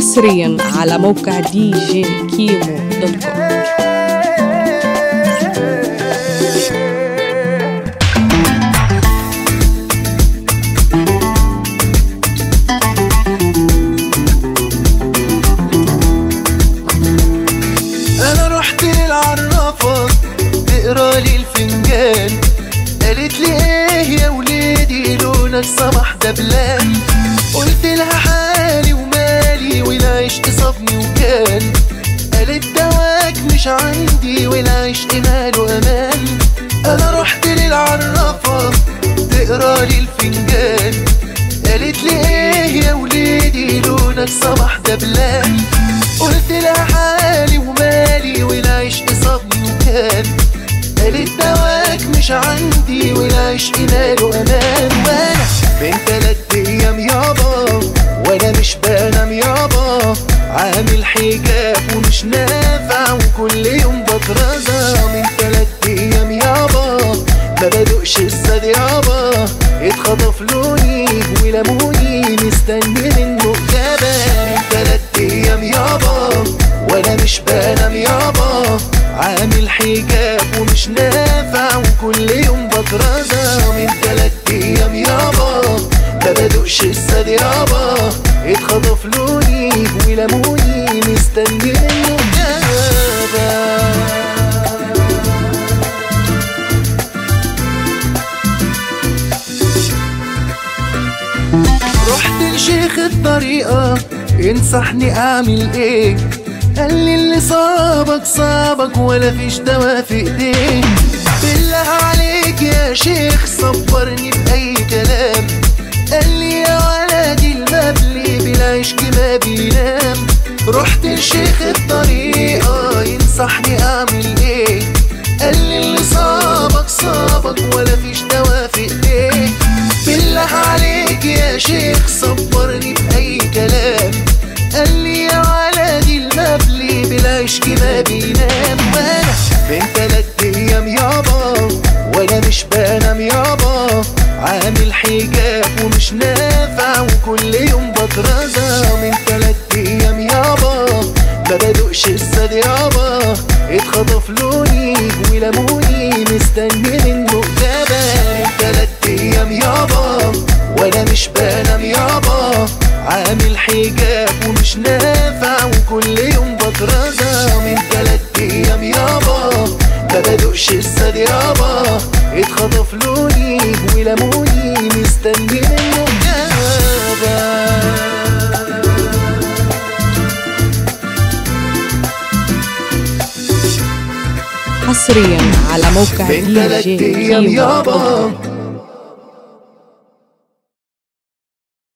حصريا على موقع دي جي كيمو دوت كوم. أنا رحت للعرافة تقرا لي الفنجان. قالت لي إيه يا ولادي لونك صباح دبلان قلت لها حالي ومالي. عندي والعشق ماله أمان أنا رحت للعرافة تقرأ لي الفنجان. قالت لي إيه يا ولادي؟ لونك صباح دبلان. قلت لها حالي ومالي والعشق صابني وكان. قالت دواك مش عندي والعشق ماله أمان عامل حجاب ومش نافع وكل يوم بترزع من تلات أيام يابا ما بدوقش الزاد يابا اتخطف لوني ولموني مستني منه اجابه من تلات أيام يابا وأنا مش بنام يابا عامل حجاب ومش نافع وكل يوم بترزع من تلات أيام يابا ما بدوقش الزاد يابا اتخطف لوني رحت لشيخ الطريقة ينصحني أعمل إيه؟ قال لي اللي صابك صابك ولا فيش دوا في إيديك. بالله عليك يا شيخ صبرني بأي كلام. قال لي يا ولدي المبلي بالعشق ما بينام. رحت لشيخ الطريقة ينصحني أعمل إيه؟ قال لي اللي صابك صابك ولا فيش دوا في إيديك. بالله عليك شيخ صبرني بأي كلام. قال لي يا ولدي المبلي بالعشق ما بينام. وأنا من تلات أيام يابا وأنا مش بنام يابا. عامل حجاب ومش نافع وكل يوم بترزع. من تلات أيام يابا ما بدوقش الزاد يابا. اتخطف لوني ولموني مستني منه اجابه من تلات أيام يابا وأنا مش بنام يابا عامل حجاب ومش نافع وكل يوم بترزع. من تلات أيام يابا ما بدوقش الزاد يابا اتخطف لوني ولموني مستني منه اجابه حصريا على موقع دي جي يابا